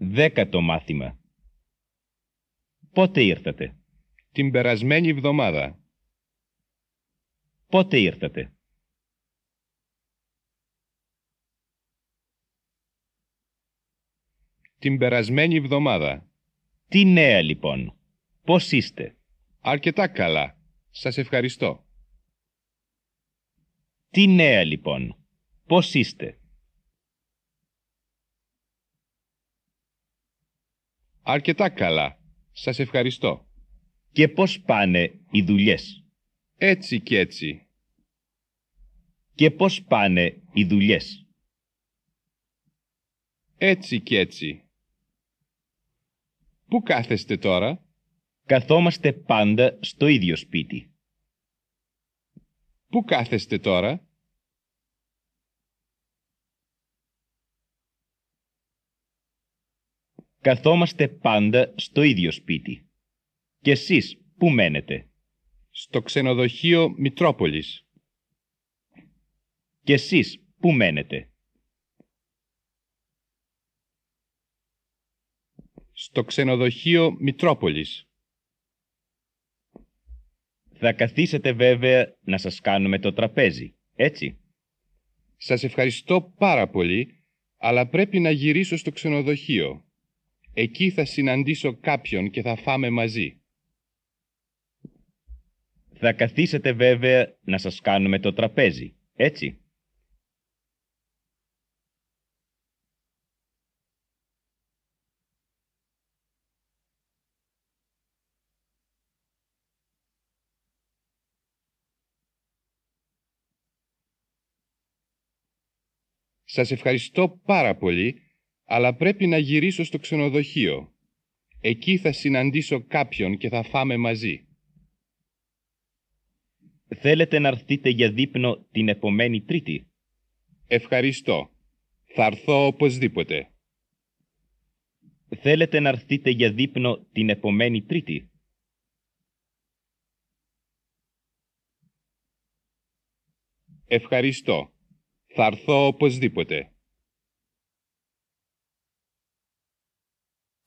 Δέκατο μάθημα. Πότε ήρθατε; Την περασμένη εβδομάδα. Πότε ήρθατε; Την περασμένη εβδομάδα. Τι νέα λοιπόν; Πώς είστε; Αρκετά καλά. Σας ευχαριστώ. Τι νέα λοιπόν; Πώς είστε; Αρκετά καλά. Σας ευχαριστώ. Και πώς πάνε οι δουλειές; Έτσι και έτσι. Και πώς πάνε οι δουλειές; Έτσι και έτσι. Πού κάθεστε τώρα; Καθόμαστε πάντα στο ίδιο σπίτι. Πού κάθεστε τώρα; Καθόμαστε πάντα στο ίδιο σπίτι. Και εσείς πού μένετε; Στο ξενοδοχείο Μητρόπολης. Και εσείς πού μένετε; Στο ξενοδοχείο Μητρόπολης. Θα καθίσετε βέβαια να σας κάνουμε το τραπέζι, έτσι; Σας ευχαριστώ πάρα πολύ, αλλά πρέπει να γυρίσω στο ξενοδοχείο. Εκεί θα συναντήσω κάποιον και θα φάμε μαζί. Θα καθίσετε βέβαια να σας κάνουμε το τραπέζι, έτσι; Σας ευχαριστώ πάρα πολύ, αλλά πρέπει να γυρίσω στο ξενοδοχείο. Εκεί θα συναντήσω κάποιον και θα φάμε μαζί. Θέλετε να έρθετε για δείπνο την επομένη Τρίτη; Ευχαριστώ. Θα έρθω οπωσδήποτε. Θέλετε να έρθετε για δείπνο την επομένη Τρίτη; Ευχαριστώ. Θα έρθω οπωσδήποτε.